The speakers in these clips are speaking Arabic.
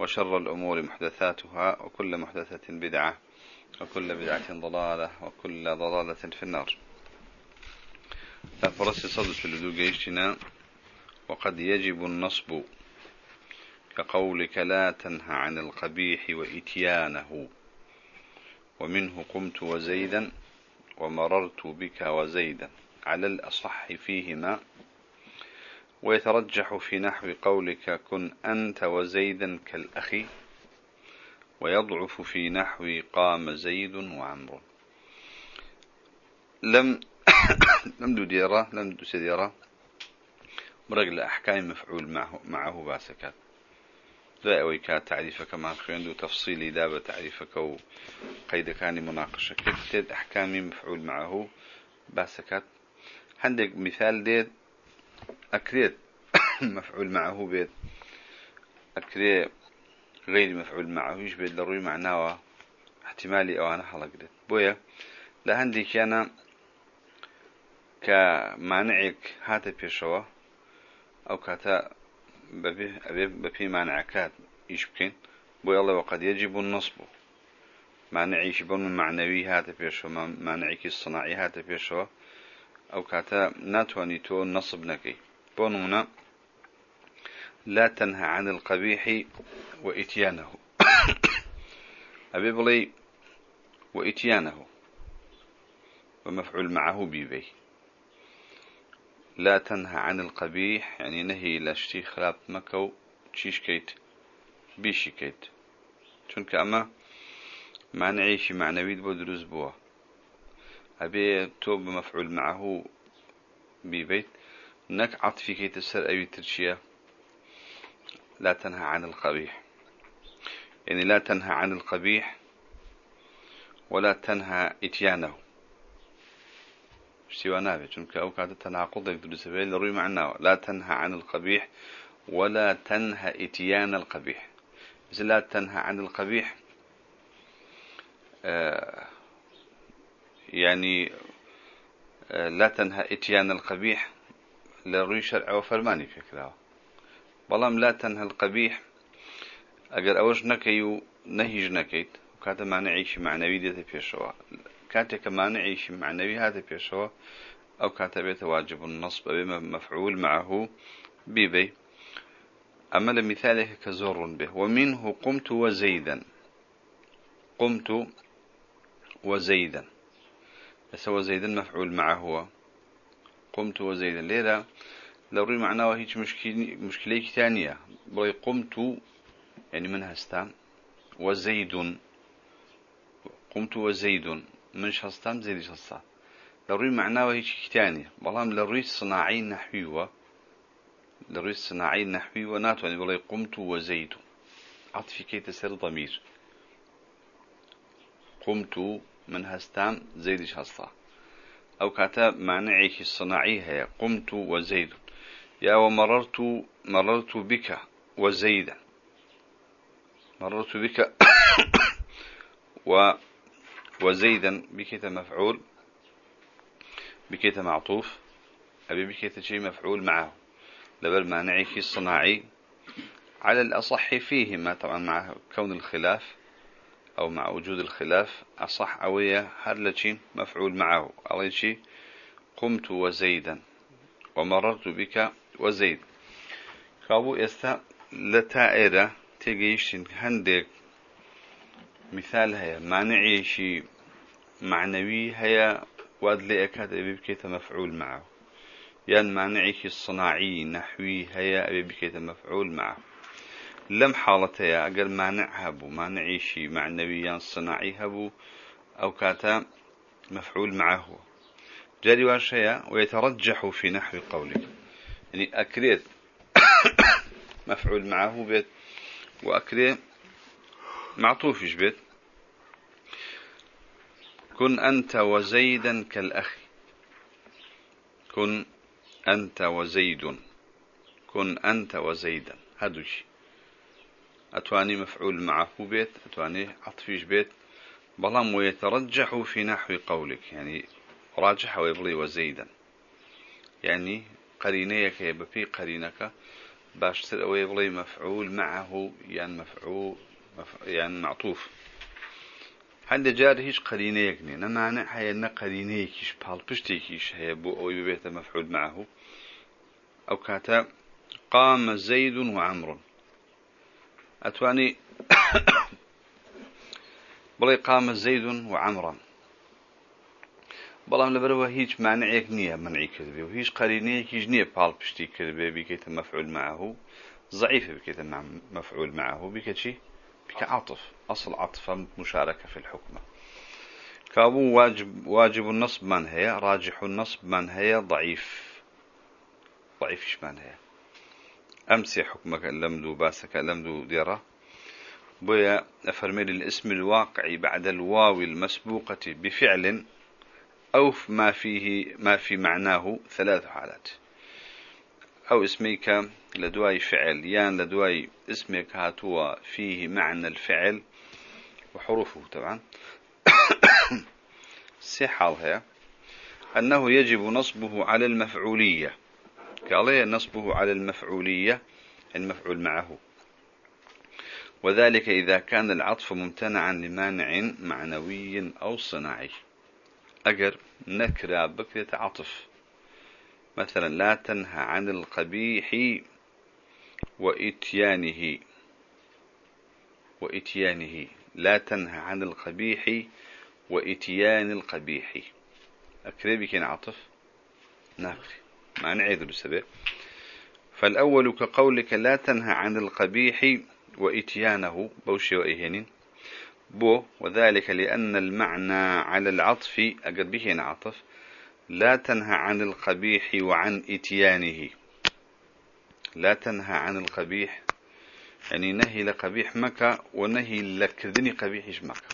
وشر الأمور محدثاتها وكل محدثة بدعة وكل بدعة ضلالة وكل ضلالة في النار. فرس صدد في اللدو وقد يجب النصب كقولك لا تنهى عن القبيح وإتيانه. ومنه قمت وزيدا ومررت بك وزيدا. على الأصح فيهما ويترجح في نحو قولك كن أنت وزيدا كالأخي ويضعف في نحو قام زيد وعمر لم لم دو ديرا لم دو سديرا مرقل أحكام مفعول معه معه باسكات ذا أوي كات تعريفك ما خيندو تفصيلي دابة تعريفك وقيد كان مناقشة كتد أحكام مفعول معه باسكات عندك مثال ديت أكريت مفعول معه بيت. أكريت غير مفعول معه. يشبه ضروري معناه احتمالي أو أنا حلق ديت بويا لهندي كان كمانعك هاتا بيشوا أو كاتا ببي مانعكات يشبكين بويا الله وقد يجب النصب. مانعي شبون معنوي هاتا بيشوا مانعك الصناعي هاتا بيشوا. أو كاتا ناتواني تو نصب نكي بونونا لا تنهى عن القبيح وإتيانه. أبي وإتيانه. ومفعول معه بيبي. لا تنهى عن القبيح يعني نهي لاشتي خلاب مكو تشيش كيت؟ بيشي كيت. چونك أما معنعيشي معنوي بو دروز بوا أبي توب مفعول معه ببيت. نك عطفي كي تسر أبي ترشيا لا تنهى عن القبيح. يعني لا تنهى عن القبيح ولا تنهى إتيانه. سوى نابي چونك أو كانت تناقض سبيل لروي معناه. لا تنهى عن القبيح ولا تنهى إتيان القبيح. إذا لا تنهى عن القبيح آه يعني آه لا تنهى إتيان القبيح لروي شرع وفرماني فكرة. بلام لا تنهى القبيح أجر أوش نكيو نهيج نكيت. وكاتا معنعيش معنوي ديتا بيشوا. كاتك معنعيش معنوي هذا بيشوا. أو كاتا بيت واجب النصب بما مفعول معه بيبي. أما لمثاله كزور به. ومنه قمت وزيدا. قمت وزيدا. بس هو زيدا مفعول معه هو. قمت وزيدا. ليلة لو ري معناه هيك مشكلة مشكلة ثانية. بقول قمت يعني من هستام وزيد قمت وزيد من هستام زيد شخصا لو ري معناه هيك ثانية. بلام لو ري صناعي نحوي لو ري صناعي نحوي وناتو يعني بقول قمت وزيد عطفي كي تسير ضمير. قمت من هستام زيد شخصا أو كاتب معنعيك الصناعي هي قمت وزيد يا ومررت مررت بك وزيدا مررت بك و وزيدا بكيت مفعول. بكيت معطوف. أبي بكيت شيء مفعول معه؟ لبل مانعك الصناعي على الأصح فيهما طبعا مع كون الخلاف. أو مع وجود الخلاف أصح أوية هرلتشين مفعول معه. على شيء قمت وزيدا. ومررت بك وزيد. كابو إستا لتائرة تيجيشن هندك مثال هيا. معنعي شي معنوي هيا. واد لي أكاد أبي بكيت مفعول معه. يعني معنعي الصناعي نحوي هيا. أبي بكيت مفعول معه. لم حالتها أقل مانع هبو مانعي شي معنويا صناعي هبو أو كاتا مفعول معه. جاري واشياء ويترجح في نحو قولك يعني أكريت مفعول معه بيت وأكريت معطوف بيت؟ كن أنت وزيدا كالأخ. كن أنت وزيد. كن أنت وزيدا. هدوش أتواني مفعول معه بيت أتواني عطفيش بيت. بلام ويترجح في نحو قولك يعني راجح ويبلي وزيدا. يعني قرينيك يبقى قرينك باشتر أو يبلي مفعول معه يعني مفعول يعني معطوف. هەندێک جار هیچ قرينيك نیە نەمانە هەیە نە قەرینەیەکیش پاڵپشتێکیش هەیە بۆ ئەوی ببێتە مەفعول معه. أو كاتا قام زيد وعمر. أتواني بڵێ قام زيد وعمرا بەڵام لەبەرەوە هیچ مانعێک نییە منعی کردبێ و هیچ قرينەیەکیش نییە پشتی کردبێ بیکەیتە مەفعول معه. ضعيف بكيت مفعول معه. بك شي بك عطف. أصل عطف مشاركة في الحكم كابو واجب واجب النصب من هي راجح النصب من هي ضعيف ضعيف من هي أمسي حكمك لمدو باسك لمدو ديرة بويا أفرمي الاسم الواقعي بعد الواو المسبوقة بفعل أو ما فيه ما في معناه ثلاث حالات. أو اسميك لدواي فعل يان لدواي اسمك هاتوا فيه معنى الفعل وحروفه طبعا. سحالها أنه يجب نصبه على المفعولية. قال نصبه على المفعولية المفعول معه. وذلك إذا كان العطف ممتنعا لمانع معنوي أو صناعي. أجر نكرة بكرة عطف. مثلا لا تنهى عن القبيح وإتيانه. وإتيانه. لا تنهى عن القبيح وإتيان القبيح. أكريبي كان عطف؟ ناقي ما نعيد السبب فالأول كقولك لا تنهى عن القبيح وإتيانه بوشي وإهين بو وذلك لأن المعنى على العطف أقد به عطف لا تنهى عن القبيح وعن إتيانه. لا تنهى عن القبيح يعني نهي لقبيح مكة ونهي لكذني قبيحش مكة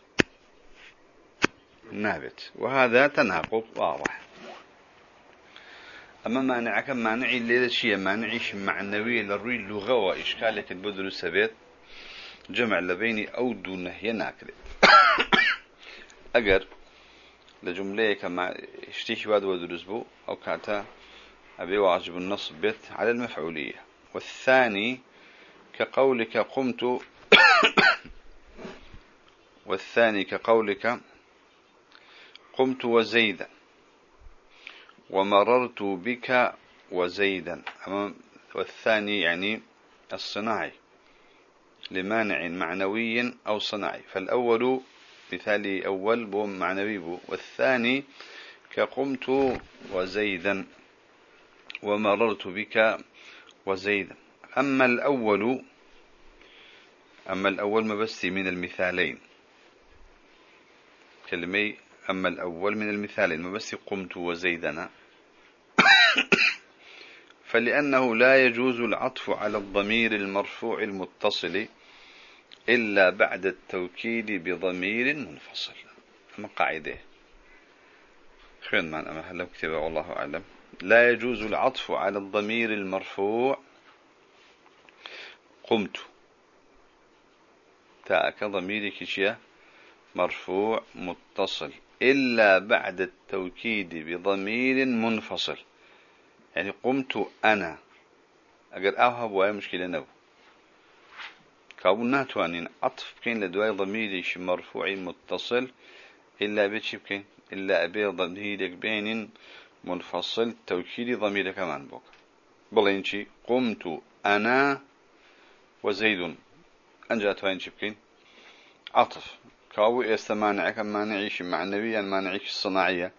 نابت وهذا تناقض واضح. أما مانعك مانعي الليلة شيء مانعيش معنوي للروي اللغة وإشكالك البدل السبيت جمع لبيني أو دون نهي ناكد أجر لجملة كما اشتيش واد ودرس أو كاتا أبي واجب النصب بيت على المفعولية. والثاني كقولك قمت والثاني كقولك قمت وزيدا. ومررت بك وزيدا. والثاني يعني الصناعي لمانع معنوي أو صناعي. فالأول مثالي أول بو معنوي بو والثاني كقمت وزيدا ومررت بك وزيدا. أما الأول أما الأول ما بس من المثالين. كلمة أما الأول من المثالين ما بس قمت وزيدنا. فلأنه لا يجوز العطف على الضمير المرفوع المتصل إلا بعد التوكيد بضمير منفصل. أما قاعدة. خير ما أما هلا كتبه والله أعلم. لا يجوز العطف على الضمير المرفوع. قمت. تاءك ضميرك كشيا مرفوع متصل إلا بعد التوكيد بضمير منفصل. يعني قمت أنا. أقر أوهب وهي مشكلة نو كابون ناتوانين عطف بكين لدواي ضميري مرفوع متصل إلا بيتش بكين إلا أبي ضميرك بين منفصل توكيد ضميرك كمان بوك. بلينشي قمت أنا وزيد أنجا توين شبكين عطف كاو يستمانعك مانعيش معنويا مانعيك الصناعية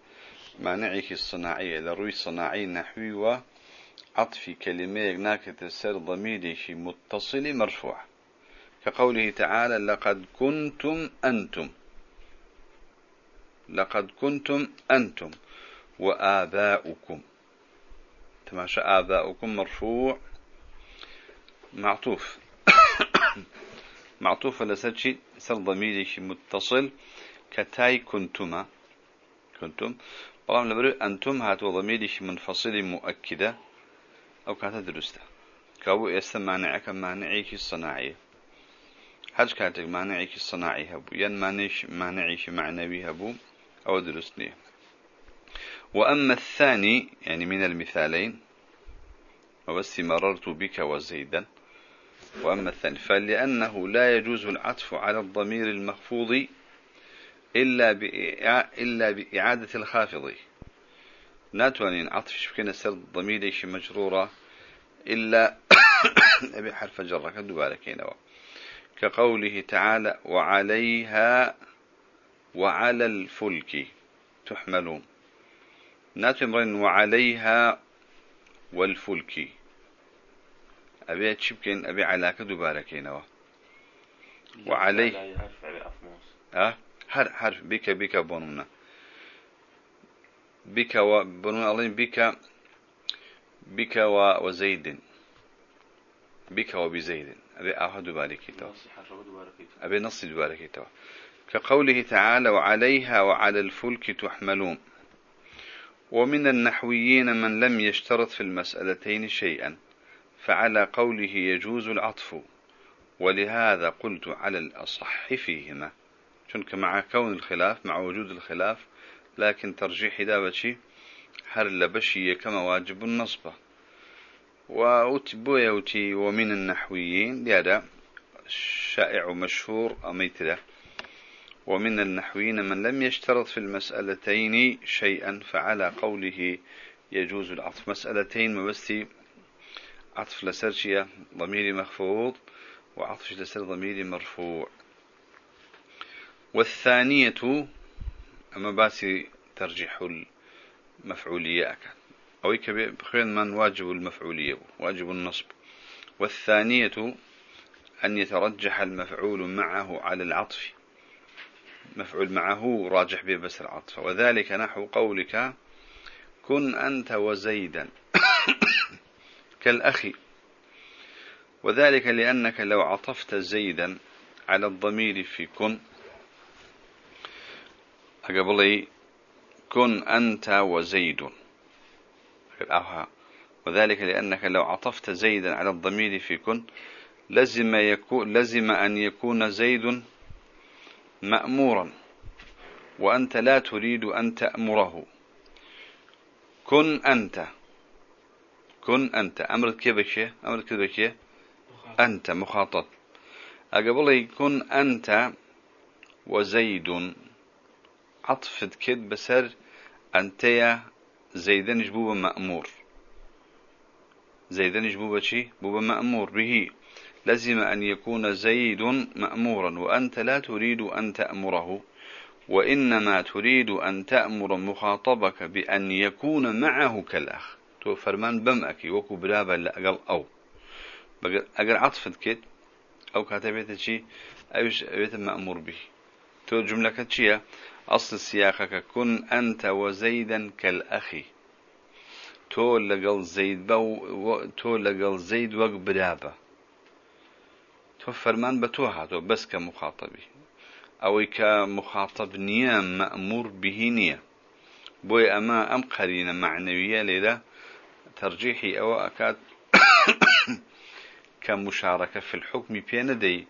مانعيك الصناعية. لروي صناعي نحوي وعطف كلمة ناكت السر ضميري متصل مرفوع كقوله تعالى لقد كنتم أنتم. لقد كنتم أنتم وآباؤكم. تماشى آباؤكم مرفوع. معطوف. معطوف لسرشي سر ضميري متصل. كتاي كنتما. كنتم. بلام لبرو أنتم هاتوا ضميرش منفصل مؤكدة أو كانت درسته. كابو يستم مانعك مانعيك الصناعية. هج كاتك مانعيك الصناعي هبو. ين مانعيش مانعيش معنوي هبو أو درستني وأما الثاني يعني من المثالين وبس مررت بك وزيدا. وأما الثاني فلأنه لا يجوز العطف على الضمير المخفوض إلا إلا بإعادة الخافض. ناتوانين عطف شبكين سر الضمير إيش مجرورة إلا أبي حرف جرة كدوبارة كينوا كقوله تعالى وعليها وعلى الفلك تحملون. ناتمرين وعليها والفلك. أبي تشبكين أبي علاك دوبارة كينوا وعليه. ها؟ حرف حرف بك بك بونونا. بك وبنون الله بك بك وزيد. بك وبزيد أبي أحد باركيتو أبي نص باركيتو كقوله تعالى وعليها وعلى الفلك تحملون. ومن النحويين من لم يشترط في المسألتين شيئا فعلى قوله يجوز العطف. ولهذا قلت على الأصح فيهما. چونك مع كون الخلاف مع وجود الخلاف لكن ترجيح دابتشي هر لبشي كما واجب النصبة وأتبويوتي ومن النحويين لهذا شائع مشهور أميتله ومن النحويين من لم يشترط في المسألتين شيئا فعلى قوله يجوز العطف. مسألتين مبستي عطف لسرشية ضمير مخفوض وعطف لسر ضمير مرفوع. والثانية أما باسي ترجيح المفعولية أكاد. أو بخير من واجب المفعولية واجب النصب. والثانية أن يترجح المفعول معه على العطف. مفعول معه راجح به بس العطف. وذلك نحو قولك كن أنت وزيدا كالأخي وذلك لأنك لو عطفت زيدا على الضمير في كن قبلي كن أنت وزيد. وذلك لأنك لو عطفت زيدا على الضمير في كن لزم, يكون لزم أن يكون زيد مأمورا. وأنت لا تريد أن تأمره. كن أنت. كن أنت. أمرت كيف أمرت كيف أنت مخاطب. أقبل كن أنت وزيد. عطف كد بسر أنت زيدا جبوب مأمور. زيدا جبوب شي؟ بوب مأمور. به لزم أن يكون زيد مأمورا وأنت لا تريد أن تأمره وإنما تريد أن تأمر مخاطبك بأن يكون معه كالأخ. تو فرمان بمأكي وكو برابا لأقل أو. أقل عطفت كت أو كاتبت شيء أيش بيت مأمور به. تو جملة كتشية أصل سياقك كن أنت وزيدا كالأخي. تو لقل زيد بو تو لقل زيد برابا تو فرمان بتو هاتو بس كمخاطبي. أو كمخاطب نية مأمور به نية. بوي أما أم قرينة معنوية لذا ترجيحي أو أكاد كمشاركة في الحكم بين دي.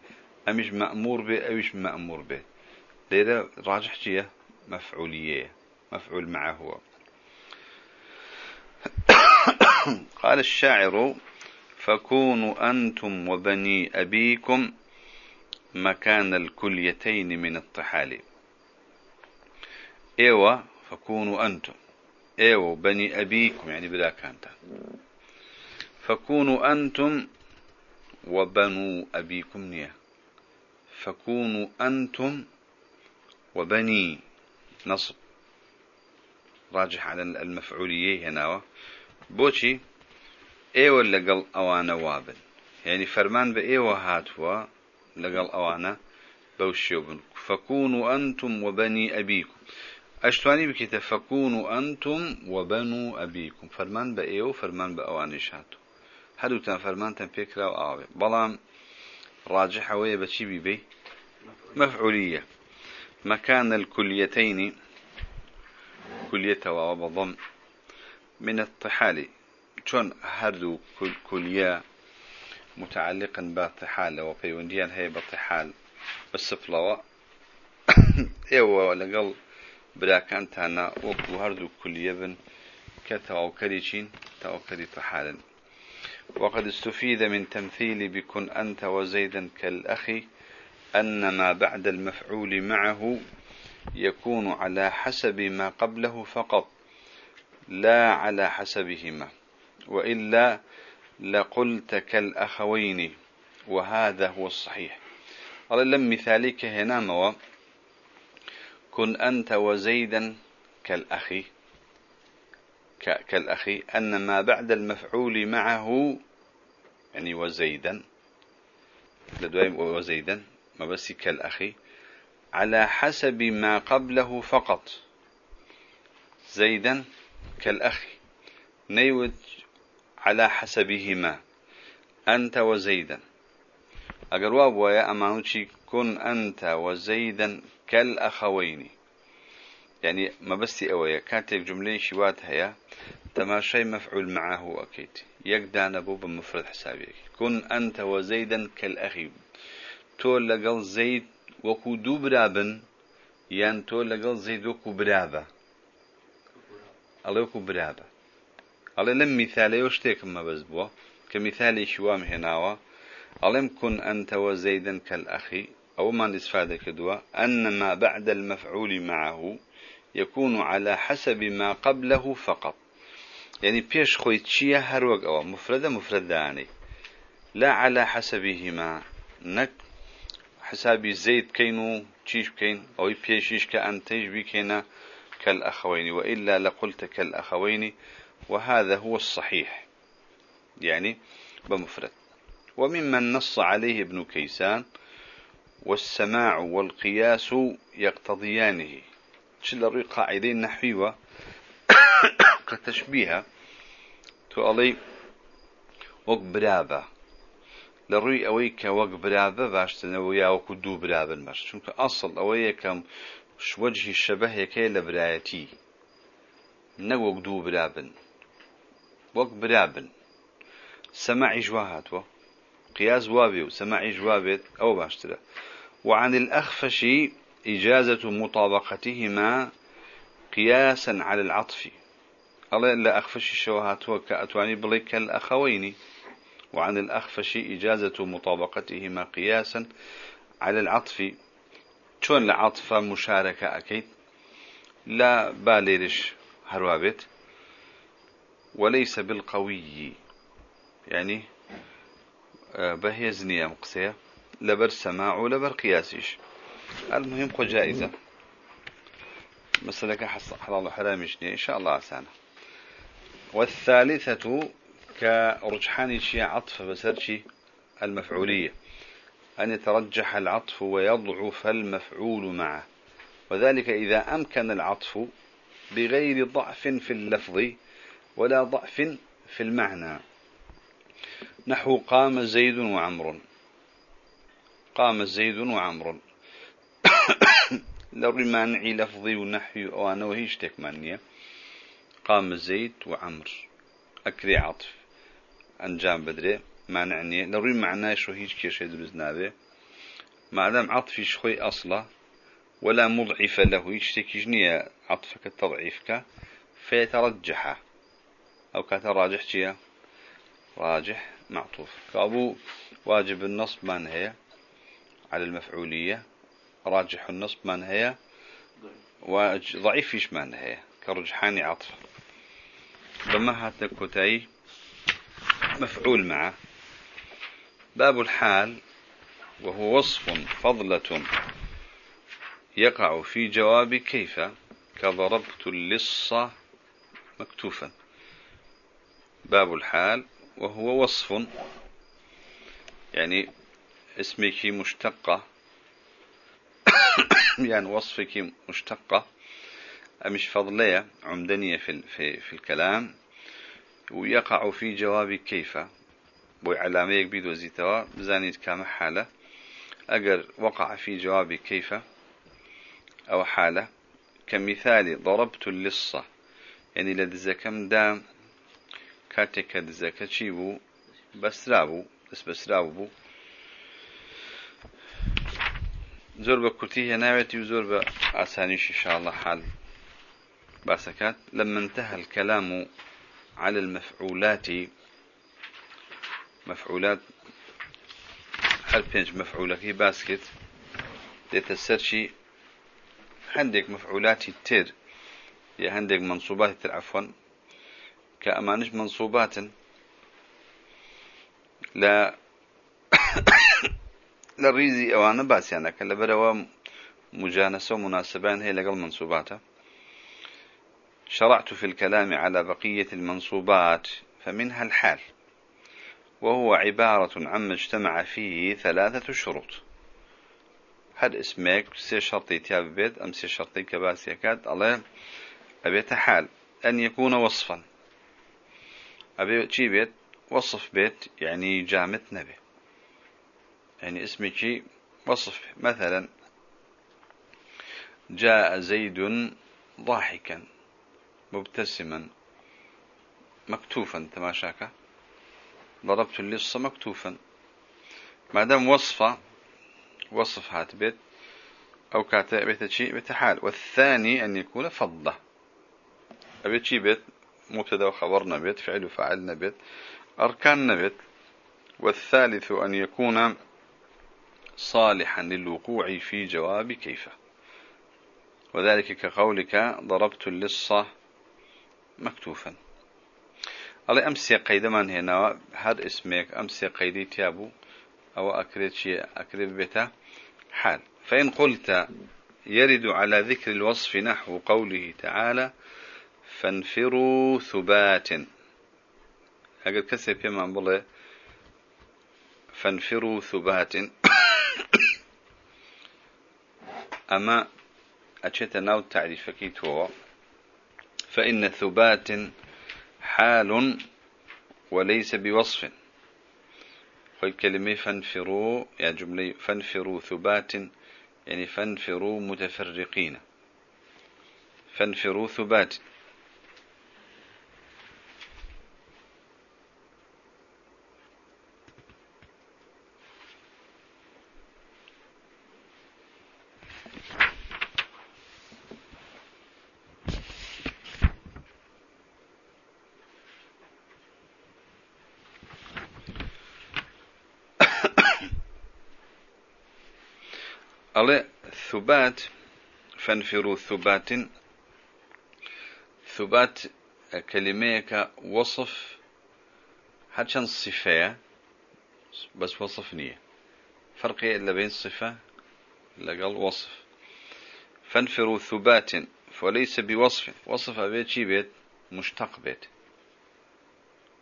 أمش مأمور به أوش مأمور به. لذا راجح جيه مفعولية مفعول معه هو. قال الشاعر فكونوا أنتم وبني أبيكم مكان الكليتين من الطحال. إيوه فكونوا أنتم. إيوه بني أبيكم يعني بلا كانت فكونوا أنتم وبنو أبيكم. نية. فكونوا أنتم وبني نصب. راجح على المفعولية هنا. بوشي إيوه لقل أوانا وابن. يعني فرمان بإيوة هاتوا لقل أوانا بوشيوبن. فكونوا أنتم وبني أبيكم. أشتواني بكتا فكونوا أنتم وبنو أبيكم. فرمان بإيوة فرمان باوانيش هاتوا. هادو تان فرمان تان فكرة وآوي بلام راجحة ويا بشي بي مفعولية. مكان الكليتين كلية وبضم من الطحال. شون هردو كل كلية متعلقا بالطحال؟ وبيونديان هي بالطحال. بالسفلوة أيوه لقل براكان تانا وكو هردو كلية بن كتوكري شين توكري طحالا. وقد استفيد من تمثيل بكن أنت وزيدا كالأخ أن ما بعد المفعول معه يكون على حسب ما قبله فقط لا على حسبهما وإلا لقلت كالأخوين وهذا هو الصحيح. قال لم مثالك هنا موا كن أنت وزيدا كالأخي كالأخي أن ما بعد المفعول معه يعني وزيدا وزيدا ما بس كالأخي على حسب ما قبله فقط. زيدا كالأخ نيود على حسبهما أنت وزيدا. أقروا ويا أمانوشي كن أنت وزيدا كالأخوين. يعني ما بس أويا كانت جملة شوات هيا تماشي مفعول معه أكيد. يقدان أبو بمفرد حسابيك. كن أنت وزيدا كالأخي. تول لقل زيد وەکو دوو برابن یان تۆ لەگەڵ زەید وەکو برابە. ئەڵێ وەکو برابە. ئەڵێ لەم میثالەیە شتێکم مەبەست بووە کە میثالێکی وام هێناوە. ئەڵێم كن أنت وزيدا كالأخي أو ما استفادة كدوة أن ما بعد المفعول معه يكون على حسب ما قبله فقط. يعني بيش خوي تشيا هروق أو مفردة مفرداني لا على حسبهما. نك حسابي زيد كينو تشيش كين أو بيشيش كأنتيج بكينا كالأخوين وإلا لقلت كالأخوين وهذا هو الصحيح يعني بمفرد. وممن نص عليه ابن كيسان والسماع والقياس يقتضيانه. شل الري قاعدين نحوية كتشبيها تقولي وقبرابة. لروي أويك وق برابة باشتنا ويا وكدو برابة مش شنك أصل أويك وجه الشبه يكي لبرايتي نوق دو برابن. وق برابن. سماع جواهات و قياس وابي وسماع جوابت أو باشترا وعن الأخفش إجازة مطابقتهما قياسا على العطف. الله إلا أخفش الشواهات وكأتواني بليك الأخوين وعن الأخفش إجازة مطابقتهما قياسا على العطف. شون العطف مشاركة أكيد لا باليرش هروابت وليس بالقوي يعني آه، بهي زنية مقسية لبر سماع ولبر قياسيش المهم قو جائزة مسألة حلال وحرامش إن شاء الله عسانا والثالثة كرجحان شيء عطف بسرشي المفعولية أن يترجح العطف ويضعف المفعول معه. وذلك إذا أمكن العطف بغير ضعف في اللفظ ولا ضعف في المعنى. نحو قام زيد وعمر. قام زيد وعمر. لرمانع لفظي ونحي وأنا وهيش تكمانية قام زيد وعمر. أكري عطف. بدري معنى لروي معناه شو هيج كيش يدرز نابه ما دام عطفي شخوي أصلا ولا مضعف له. يشتكي نية عطفك فيترجح أو كتراجح جيا راجح معطوف. فأبو واجب النصب من هي على المفعولية. راجح النصب من هي وضعيف فيش من هي كرجحان عطف. بما مفعول معه. باب الحال وهو وصف فضلة يقع في جواب كيف كضربت اللص مكتوفا. باب الحال وهو وصف يعني اسمك مشتقة. يعني وصفك مشتقة. مش فضلية عمدنية في, في, في الكلام. ويقع في جواب كيف؟ بو علامة بيد وزيتوا بزانيت كام حالة. أجر وقع في جواب كيف؟ أو حالة. كمثال ضربت اللصة. يعني لدزكم دام كاتك دزكا تشيبو بسرابو بس بسرابو زور بكرتي ناويتي وزور بأسانيش إن شاء الله حال باسكات. لما انتهى الكلام على المفعولات. مفعولات. هل بينج مفعولة هي باسكت. ديتسرشي عندك مفعولات تير يا عندك منصوبات تر عفوا. كأمانش منصوبات. لا. للريزي أوانا باس يعني كلا بروا مجانسة ومناسبان هي لقل منصوباتها. شرعت في الكلام على بقية المنصوبات فمنها الحال. وهو عبارة عما اجتمع فيه ثلاثة شروط. هل اسمك سي شرطي تياب بيت أم سي شرطي كباس يكاد الله أبيت حال. أن يكون وصفا. أبي شي بيت وصف بيت يعني جامت نبي. يعني اسمك وصف. مثلا جاء زيد ضاحكا. مبتسما مكتوفا تماشاك ضربت اللص مكتوفا. ما دام وصفة وصف هات بيت أو كاتا بيت شيء بيت حال. والثاني أن يكون فضة. أبيت شيء بيت مبتدا وخبرنا بيت فعل وفعلنا بيت أركاننا بيت. والثالث أن يكون صالحا للوقوع في جواب كيف وذلك كقولك ضربت مكتوفا. الله أمسي قيد من هنا هذا اسمك أمسي قيدي تيابو أو أكريت شيء أكريت بيته حال. فإن قلت يرد على ذكر الوصف نحو قوله تعالى فانفروا ثبات أقل كسر كما بله فانفروا ثبات أما أشيت ناو تعريف كيتو فإن ثبات حال وليس بوصف. والكلمة فانفروا يعني جملة فانفروا ثبات يعني فانفروا متفرقين. فانفروا ثبات الله ثبات فانفروا ثبات ثبات كلميك وصف حتى الصفة بس وصف نية. فرق إلا بين صفة لقال وصف. فانفروا ثبات فليس بوصف. وصف أبيت شي بيت؟ مشتق بيت.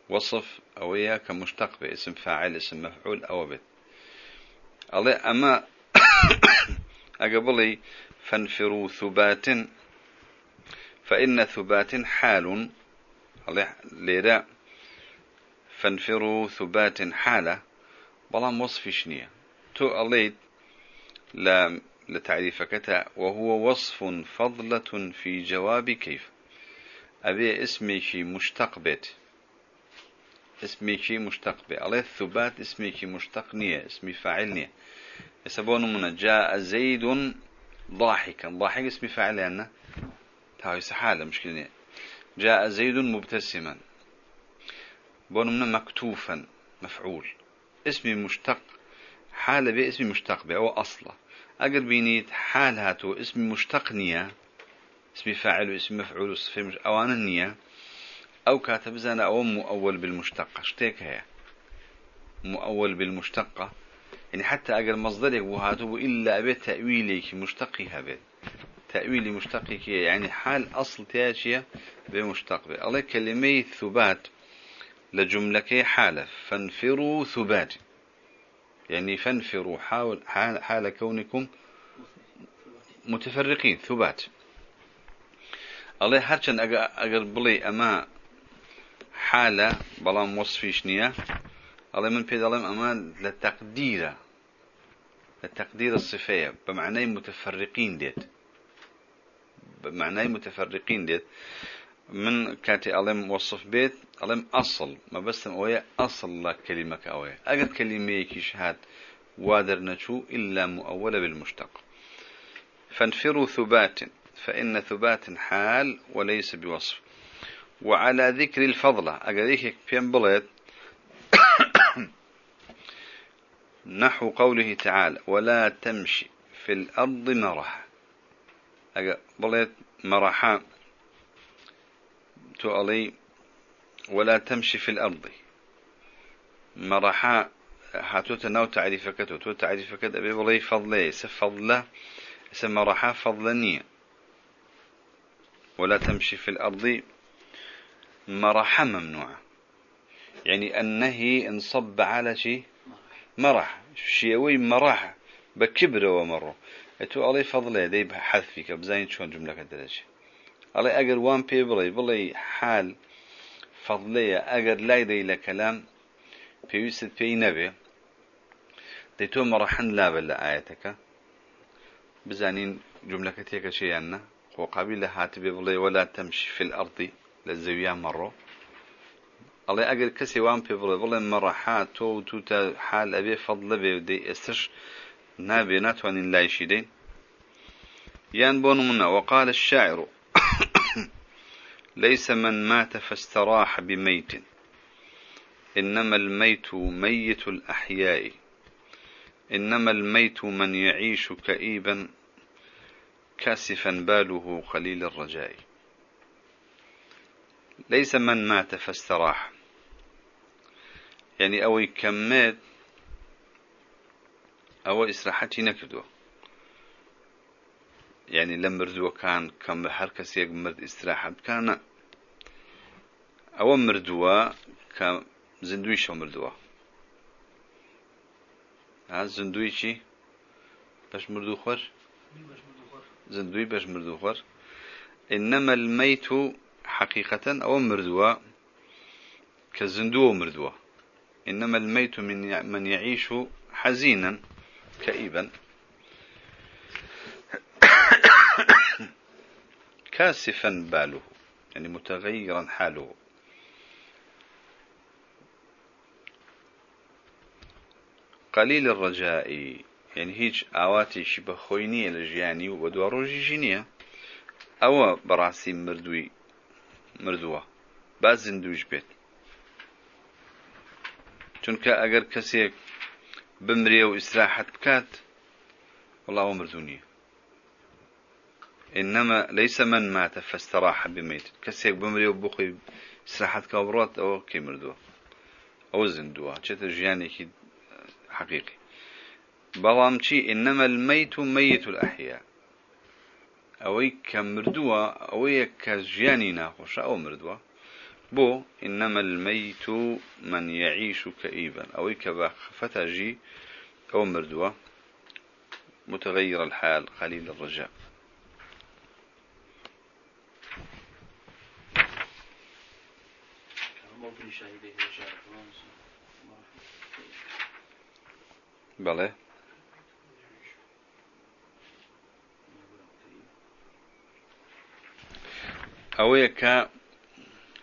وصف أويا كمشتق اسم فاعل اسم مفعول أو بيت. الله أما أقبلي فانفروا ثبات. فإن ثبات حال. ليرا فانفروا ثبات حالة. بلام وصف شنية. تو أليت. لا لتعريفك وهو وصف فضلة في جواب كيف. أبي اسمي شي مشتق بيت اسمي شي مشتق بيت الثبات اسمي شي مشتق نية. اسمي فاعل نية. يسبون من جاء زيد ضاحكا. ضاحك اسم فاعل لأنه تاوي سحالة مشكلة. جاء زيد مبتسما. بون مكتوفا مفعول. اسمي مشتق. حال باسم مشتق به أو أصله. أقل بينيت حال هاتو. اسم مشتق نية. اسم فاعل واسم مفعول وصفة مش أوانا النية. أو كاتب زانا أو مؤول بالمشتقة. اشتيك هي. مؤول بالمشتقة. يعني حتى أجر مصدرك وهاته إلا أبيت تأويلك مشتقي هبت تأويلي مشتقي يعني حال أصل تاشية بمشتق به الله كلمة ثبات لجملة حالة. فانفروا ثبات. يعني فانفروا حال, حال, كونكم متفرقين. ثبات. الله هرشن أجر بلي أما حالة بلام وصفي شنية الله من بيد الله أما لتقديره التقدير الصفية بمعنى متفرقين ديت. بمعنى متفرقين ديت. من كاتي ألم وصف بيت ألم أصل. ما بس أويا أصل لك كلمة أويا أجد كلمة كيشهاد وادر نشو إلا مؤولة بالمشتق. فانفروا ثبات فإن ثبات حال وليس بوصف. وعلى ذكر الفضلة أجديك بين بلد نحو قوله تعالى ولا تمشي في الأرض مرحا. بلد مرحا. تؤلي ولا تمشي في الأرض. مرحا هاتوت ناو تعريفك تو تعريفك أبي بلي فضلي سفضله اسم مرحا فضلنية ولا تمشي في الأرض مرحا ممنوعة. يعني النهي انصب على شيء مرح شيوي مرح بكبر ومره تو علي فضله دي بحذفك بزين شلون جملة كدرجة علي أجر وان بي بلي حال فضلية أجر لا يدي لكلام بيوسد في نبي دي تو مرحن لا بلا آيتك بزانين جملة كتير شيء أنا وقابل هاتبي بلي ولا تمشي في الأرض للزويان مرة الله أجر كسي وان بي بلي بلي مرحات تو تو حال أبي فضل بي ودي استش نابي ناتوان لا يشيدين. ينبون منا وقال الشاعر ليس من مات فاستراح بميت إنما الميت ميت الأحياء إنما الميت من يعيش كئيبا كاسفا باله قليل الرجاء. ليس من مات فاستراح. يعني أو كمات أو إسراحتي نكدو. يعني لم مردوه كان كم هر مرد استراحة كان أو مردوه كزندوي شو مردوه ها زندوي شي باش مردو خور؟ زندوي باش مردو خور. إنما الميت حقيقة أو مردوه كزندوه مردوه إنما الميت من من يعيش حزينا كئيبا. كاسفا باله يعني متغيرا حاله. قليل الرجاء يعني هيج آواتي شبه خوينية لجياني ودواروجي جينية أو براسي مردوي مردوة. باز زندوش بيت. چونکە ئەگەر کەسێک بمرێ و ئیسراحەت بکات والله مردونیە إنما ليس من مات فاستراح بميت. كسيك بمري وبخي استراحت كابرات أو كي مردوا أو زندوا شت جياني حقيقي بلام شي إنما الميت ميت الأحياء. أوي كمردوا أوي كجياني ناخوش أو مردوا بو إنما الميت من يعيش كئيبا أو كبا فتجي أو مردوة متغير الحال قليل الرجاء. بله. أويك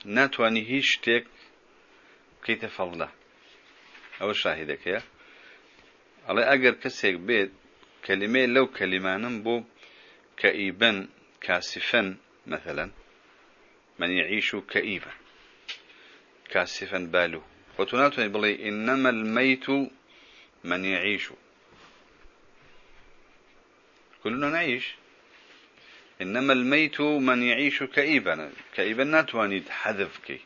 ناتواني هیچ شتێک بکەیتە فەڵدا. ئەوە شاهدەکەیە ئەڵێ ئەگەر کەسێک بێت کەلیمەیە لەو کەلیمانم بۆ كئيبا كاسفا مثلا من يعيش كئيبا كاسفا باله وتناتوني بلي إنما الميت من يعيش كلنا نعيش إنما الميت من يعيش كئيبا. كئيبا ناتواني حذفك.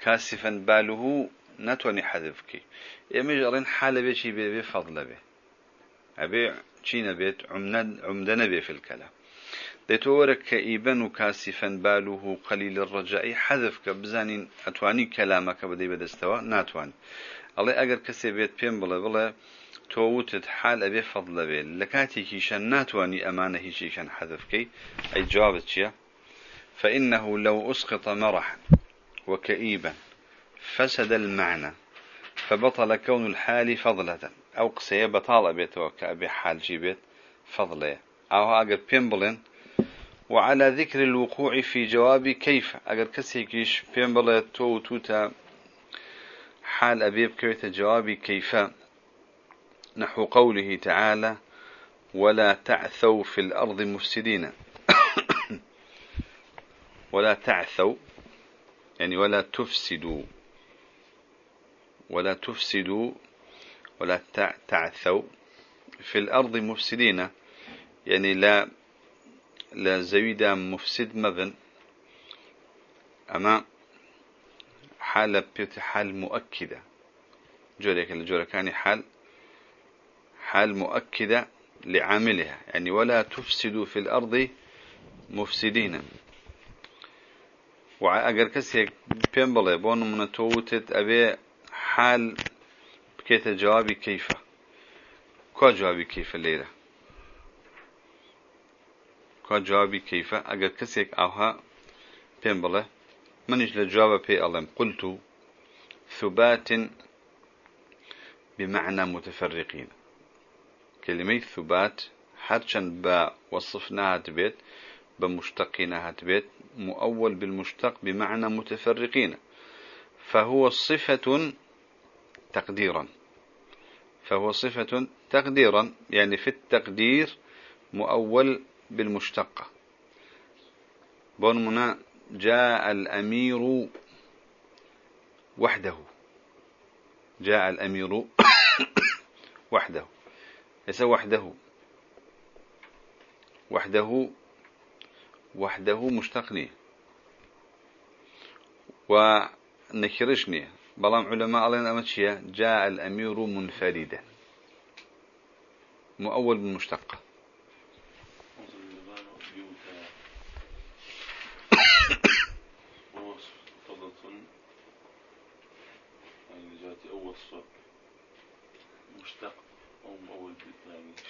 كاسفا باله ناتواني حذفك. يمج أرين حال بيشي بي بفضل به أبي تشينا بيت؟ عمدنا بي في الكلام. ديتورك كئيبا وكاسفا باله قليل الرجاء حذفك. بزانين أتواني كلامك بدي بدستوا؟ ناتواني الله أجر كسي بيت بيم بلا بلا تووتت حال أبي فضل بي لكاتي كيشان ناتواني أمانة هيشيشان حذفكي أي جوابت شيا؟ فإنه لو أسقط مرحا وكئيبا فسد المعنى فبطل كون الحال فضلة. أو قسية بطالة بيت وكأبي حال جيبت فضلة. أو أقر بيمبلين. وعلى ذكر الوقوع في جواب كيف؟ أجر كسيكيش بين بلا تو حال أبيب كيف جواب كيف؟ نحو قوله تعالى ولا تعثوا في الأرض مفسدين. ولا تعثوا يعني ولا تفسدوا. ولا تفسدوا ولا تعثوا في الأرض مفسدين. يعني لا لا زويدا مفسد مبن أما حالة بيوت حال مؤكدة. جوريك كان حال حال مؤكدة لعاملها. يعني ولا تفسدوا في الأرض مفسدين. وأجر كسي بين بون من توتت أبي حال بكيت جوابي كيف كو جوابي كيف الليلة كو جوابي كيف أجر كسيك أوها بين بلا منش لجواب بي ألم؟ قلت ثبات بمعنى متفرقين. كلمة ثبات حرشا با وصفناها تبيت بمشتقينها تبيت مؤول بالمشتق بمعنى متفرقين. فهو صفة تقديرا. فهو صفة تقديرا يعني في التقدير مؤول بالمشتقة بونمنا جاء الأمير وحده. جاء الأمير وحده. ليس وحده. وحده وحده مشتقني. ونكرشني. بلام علماء الله أمتشيا جاء الأمير منفردا. مؤول بالمشتقة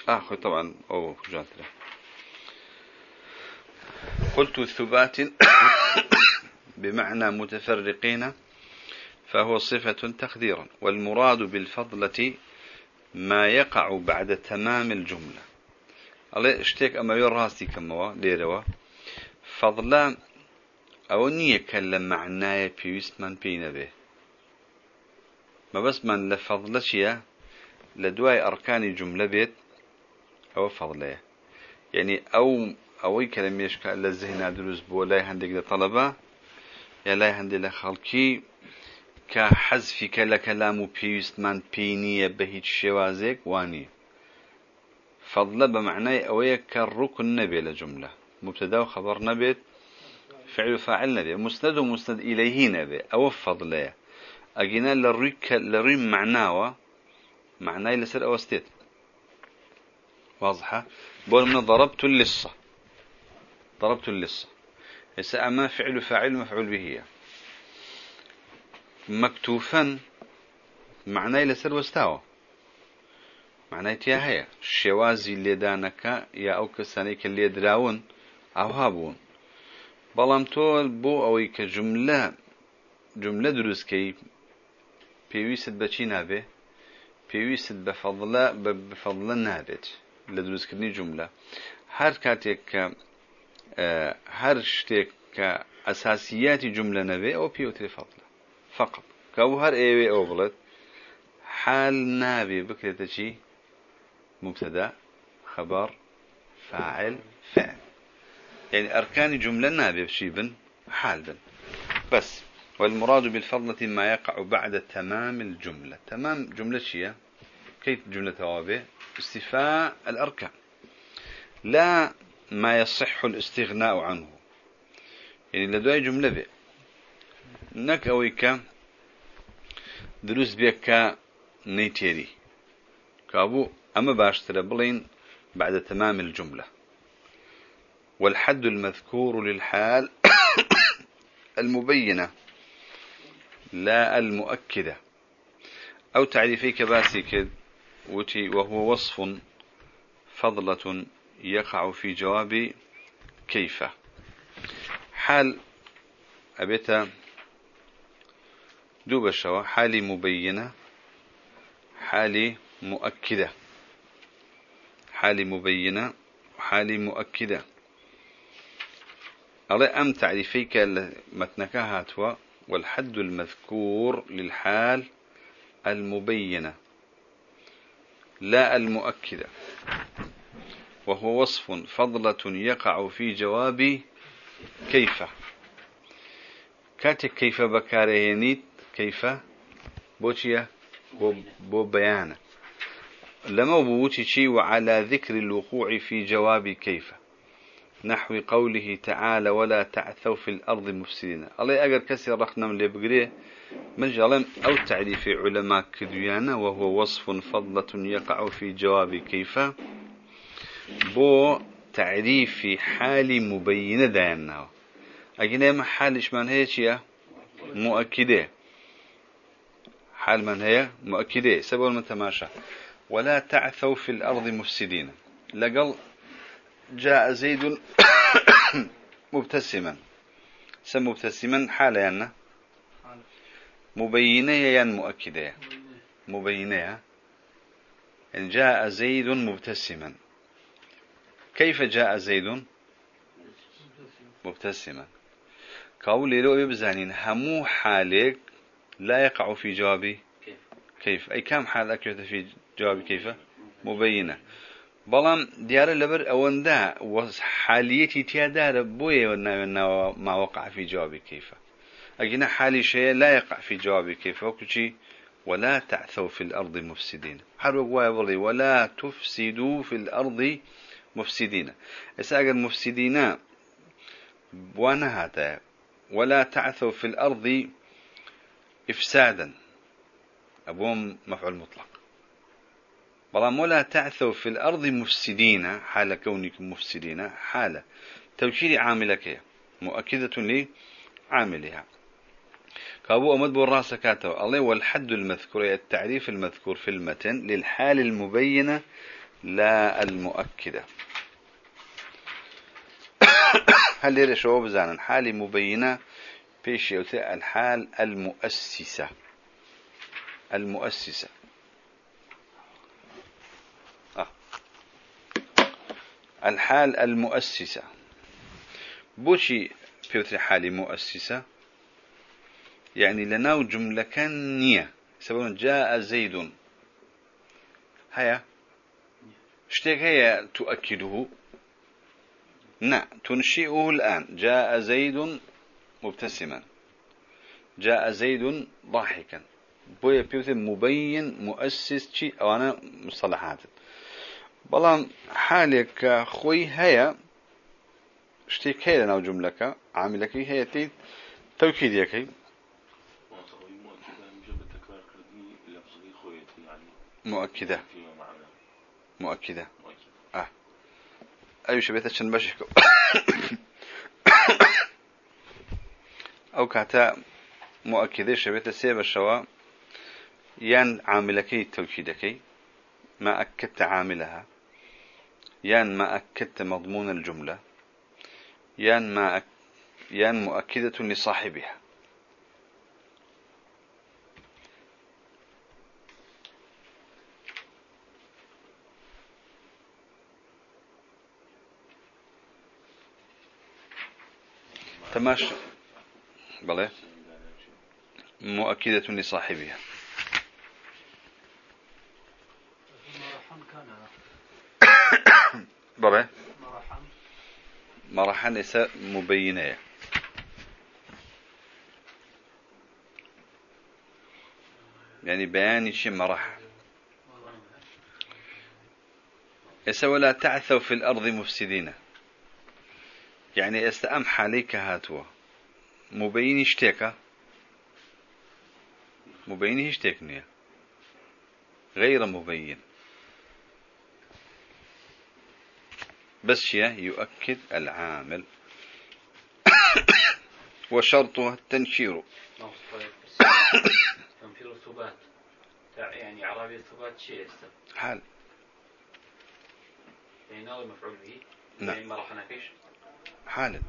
آه طبعا. أو جاتله قلت ثبات بمعنى متفرقين فهو صفة تقديرا والمراد بالفضلة ما يقع بعد تمام الجملة. الله اشتيك أما يراسي كما ليروا. فضلا أو نية كلم معناه بيوست من بين به ما بس من لفضلشيا لدواي أركان جملة بيت أو فضلية يعني أو أوي كلمة كان للذهن دروس بولاي هندق لطلبة يا لاي هندق لخلقي كحذفك لكلام بيستمان بينية بهيج شوازيك واني فضل بمعنى أوي كالركن نبي لجملة مبتدا وخبر نبي فعل فاعل نبي مسند ومسند إليه نبي أو فضلية أجينا للريك لريم معناه معناه لسر أوستيت واضحة؟ بقول من ضربت اللصة. ضربت اللصة. هسه أما فعل فاعل مفعول به مكتوفا معناه لسر واستوى معناه يا هي الشوازي اللي دانك يا أو كسانيك اللي دراون أو هابون. بەڵام تۆ بۆ ئەوەی کە جملە جملە دروستکەی پێویست بەچی نابێ پێویست بە فەضلە نابێت لە دروستکردنی جملە هەر کاتێک کە هەر شتێک کە ئەساسیاتی جملە نەبێ ئەو فەضلە فقط. کە هەر ئێوێ ئەو بڵێت حال نابێ بکرێتە چی؟ مبتدا خبر فاعل فعل. يعني أركان جملة نابي بشي بن؟ حال بن. بس. والمراد بالفضلة ما يقع بعد تمام الجملة. تمام جملة شيء كيف جملة توابع استفاء الأركان. لا ما يصح الاستغناء عنه. يعني لدواي جملة بي نك أويك دروس بيك نيتيري. كابو أما باشتر بلين بعد تمام الجملة. والحد المذكور للحال المبينة لا المؤكدة. أو تعريفي كباسي كد وهو وصف فضلة يقع في جواب كيف حال أبيت دوب الشوا حالي مبينة حالي مؤكدة. حالي مبينة وحالي مؤكدة. أرى أم تعريفيك متنك هاتوا والحد المذكور للحال المبينة. لا المؤكدة. وهو وصف فضلة يقع في جواب كيف؟ كاتك كيف بكارهينيت كيف؟ بوشيا بو بيانا. لما شي وعلى ذكر الوقوع في جواب كيف؟ نحو قوله تعالى ولا تعثوا في الأرض مفسدين. الله أجر كسر رخنا من اللي جلم أو تعريف علماء كديانا وهو وصف فضلة يقع في جواب كيف؟ بو تعريف حال مبينة دانا أجينا ما حالش من هي مؤكدة. حال من هي؟ مؤكدة. سبب من تماشى ولا تعثوا في الأرض مفسدين. لقل جاء زيد مبتسما. سم مبتسما حالة يعني مبينة يعني مؤكدة. مبينة إن جاء زيد مبتسما. كيف جاء زيد مبتسما؟ قولي لو يبزانين همو حالك لا يقع في جوابي؟ كيف؟ أي كم حال أكرت في جوابي؟ كيف؟ مبينة. بەڵام دیارە لەبەر ئەوەندا حالیەتی تیادارە بۆیە ناوێناوە ماوەقع في جواب كيف؟ أجينا حالي شيء لا يقع في جواب كيف؟ وكشي ولا تعثوا في الأرض مفسدين. حرق وابلي ولا تفسدوا في الأرض مفسدين. إساق المفسدين وأنا هذا. ولا تعثوا في الأرض إفسادا. أبوهم مفعول مطلق. بلام ولا تعثوا في الأرض مفسدين حال كونكم مفسدين حالة توكيد عاملك مؤكدة لعاملها. كابو أمد بالراس كاتو الله والحد المذكور التعريف المذكور في المتن للحال المبينة لا المؤكدة. هل يرى شو بزانا حال مبينة بيش الحال المؤسسة. المؤسسة. الحال المؤسسة. بوشي في حالي مؤسسة يعني لناو جملة كانية. سبب جاء زيد. هيا. اشتيك هي تؤكده. نعم تنشئه الآن. جاء زيد مبتسما. جاء زيد ضاحكا. بويا بيوث مبين مؤسس شيء أو أنا مصطلحات بەڵام حالێک خۆی هەیە شتێک هەیە لەناو جملەکە عاملەکەی هەیەتی تەوکیدەکەی مؤكدة. مؤكدة. آه. أي شبيتة شن بشيكو أو كاتا مؤكدة شبيتة سيب الشوا. يان عاملكي توكيدكي. ما أكدت عاملها. يان ما أكدت مضمون الجملة. يان ما أك... يان مؤكدة لصاحبها. تماش. بلى. مؤكدة لصاحبها. بلى. مرحا نساء مبينة. يعني بيان شيء مرح يسا ولا تعثوا في الأرض مفسدين. يعني استأم حاليك هاتوا. مبين اشتكى مبين اشتكني غير مبين. بس شيء يؤكد العامل. وشرطها التنشير. تنفير الثبات. يعني عربي الثبات شيء حال. يعني ناوي مفعول به؟ نعم. يعني ما راح نفيش حالا.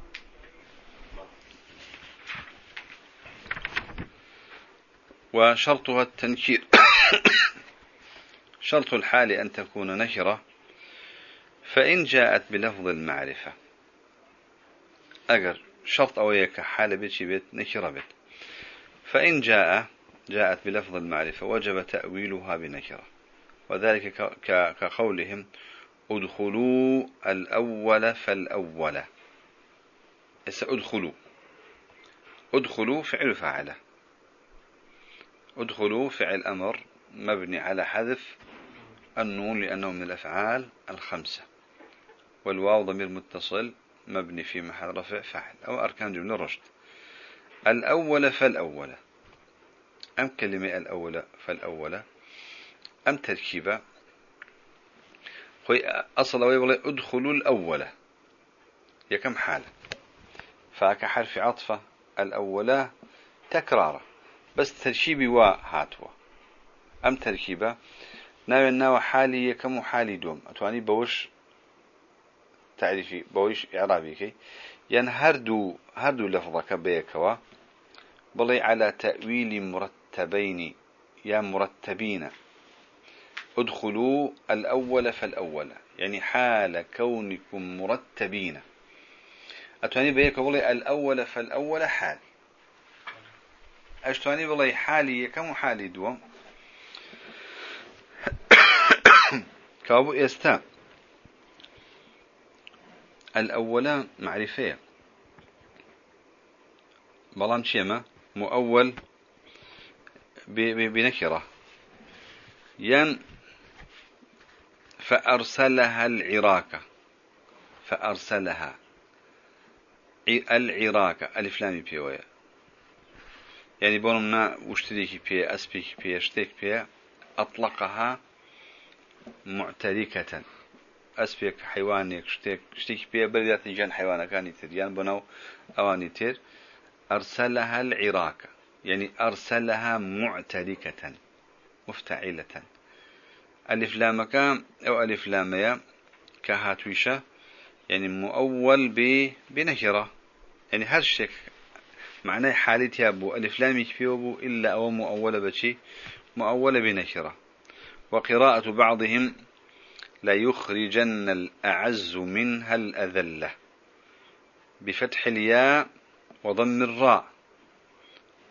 وشرطها التنكير. شرط الحال أن تكون نشرة فإن جاءت بلفظ المعرفة. أجر شرط أويك حال بيت بيت نكرة بيت. فإن جاء جاءت بلفظ المعرفة وجب تأويلها بنكرة. وذلك كقولهم ادخلوا الأول فالأول. ادخلوا ادخلوا فعل فاعله. ادخلوا فعل أمر مبني على حذف النون لأنه من الأفعال الخمسة. والواو ضمير متصل مبني في محل رفع فاعل أو أركان جملة رشد الأول فالأول. أم كلمة الأول فالأول. أم تركيبة. خوي ويقول ادخلوا الأول. يا كم حالة؟ فاك حرف عطفة الأولى تكرار بس ترشيبي وا هاتوا. أم تركيبة ناوي الناوى حالي كم حالي دوم. أتواني بوش تعريفي بوش إعرابي كي. يعني هردو هردو لفظك بيكوا بلي على تأويل مرتبين. يا مرتبين. ادخلوا الأول فالأول. يعني حال كونكم مرتبين. أتواني بيك بلي الأول فالأول حال أشتواني بلي حالي كم حالي دوم؟ كابو يستا الأولى معرفية بلان شيما؟ مؤول بنكرة. ين فأرسلها العراك فأرسلها. العراك ألف لامي بيويا يعني بونمنا وشتريكي بي أسبيك بي اشتيك بي أطلقها معتركة. أسبيك حيوانك شتيك شتيك بي بردات جان حيوانا كان تريان بنو أواني تير. أرسلها العراك يعني أرسلها معتركة مفتعلة. ألف لامك أو ألف لاميا كهاتويشة. يعني مؤول ب بنكرة يعني الشيء معناه حالتها أبو ألف لام يكفيه إلا أو مؤول بشي مؤول بنكرة وقراءة بعضهم لا يخرجن الأعز منها الأذلة. بفتح الياء وضم الراء.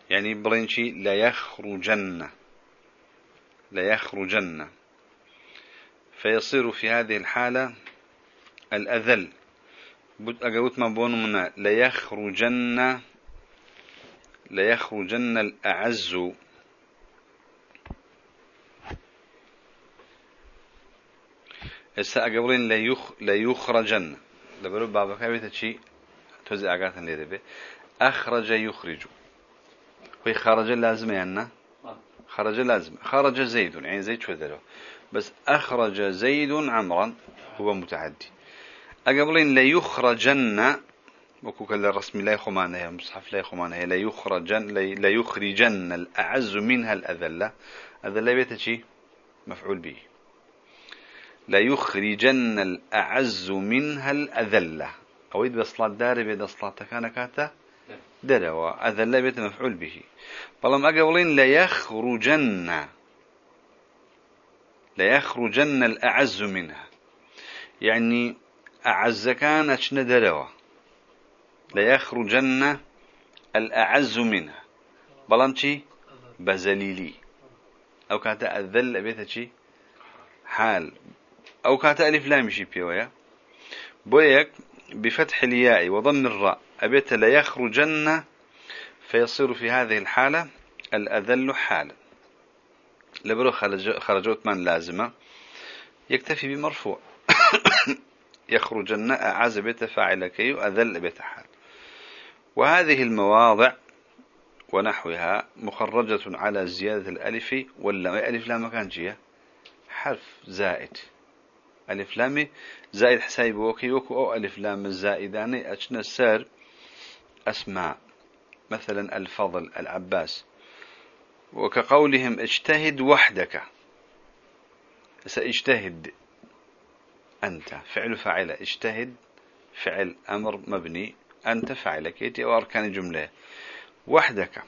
يعني برينشي لا يخرجن لا يخرجن. فيصير في هذه الحالة الأذل. أقوت ما بون منا ليخرجن ليخرجن الأعز. هسه أقولين ليخ ليخرجن. لبرو بابا كابيتا شيء توزع أقاتا لي به أخرج يخرج. هو خرج لازم يعني خرج لازم. خرج زيد. يعني زيد شو ذلك بس أخرج زيد عمرا هو متعدي. أقبلين ليخرجن وكوك الرسم لا يخمان هي مصحف لا يخمان هي لا يخرجن لا يخرجن الأعز منها الأذلة. أذلة بيتشي مفعول به. لا يخرجن الأعز منها الأذلة. أويد بصلاة دار بيد صلاة كان كاتا؟ دروا. أذلة بيت مفعول به. بلام يخرجن ليخرجن الأعز منها. يعني أعز كانت ندروا ليخرجن الأعز منها بلانشي بزليلي. أو كاتا الذل بيتشي حال. أو كاتا ألف لام شي بيويا. بويك بفتح الياء وضم الراء. أبيت ليخرجن فيصير في هذه الحالة الأذل حالا. لبرو خرج خرجوت من لازمة. يكتفي بمرفوع. يخرجن أعز بيت فاعل كي وأذل بيت حال. وهذه المواضع ونحوها مخرجة على زيادة الألف ولا ألف لا مكان جية؟ حرف زائد. ألف لام زائد حساب وكي وكو. أو ألف لام الزائداني أجنا سر أسماء. مثلا الفضل العباس. وكقولهم اجتهد وحدك. ساجتهد أنت. فعل فاعل اجتهد. فعل أمر مبني. أنت فاعل كيتي أو أركان جملة. وحدك.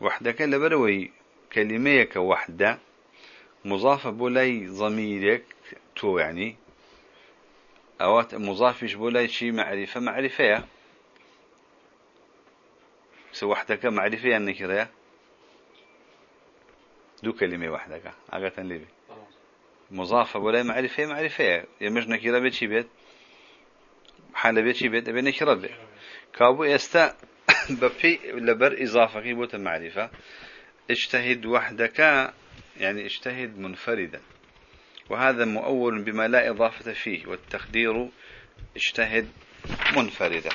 وحدك لبروي كلميك وحدة. مضافة بولاي ضميرك. تو يعني. أوات مضافش بولاي شي معرفة معرفة سو وحدك معرفة يعني نكرة. دو كلمة وحدك. أقتن لي مضافة ولا معرفة معرفة. يمش نكرة بيت بيت حال بيت بيت أبي نكرة بيت كابو يستا بفي لبر إضافة كي بوت المعرفة. اجتهد وحدك يعني اجتهد منفردا. وهذا مؤول بما لا إضافة فيه والتقدير اجتهد منفردا.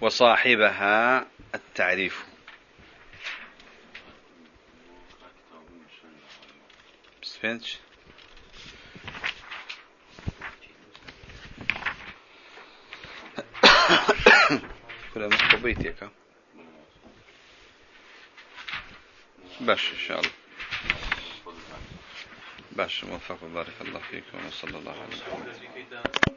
وصاحبها التعريف. بسفنش كلها مخبيتك باش إن شاء الله باش موفق بارك الله فيكم وصلى الله على محمد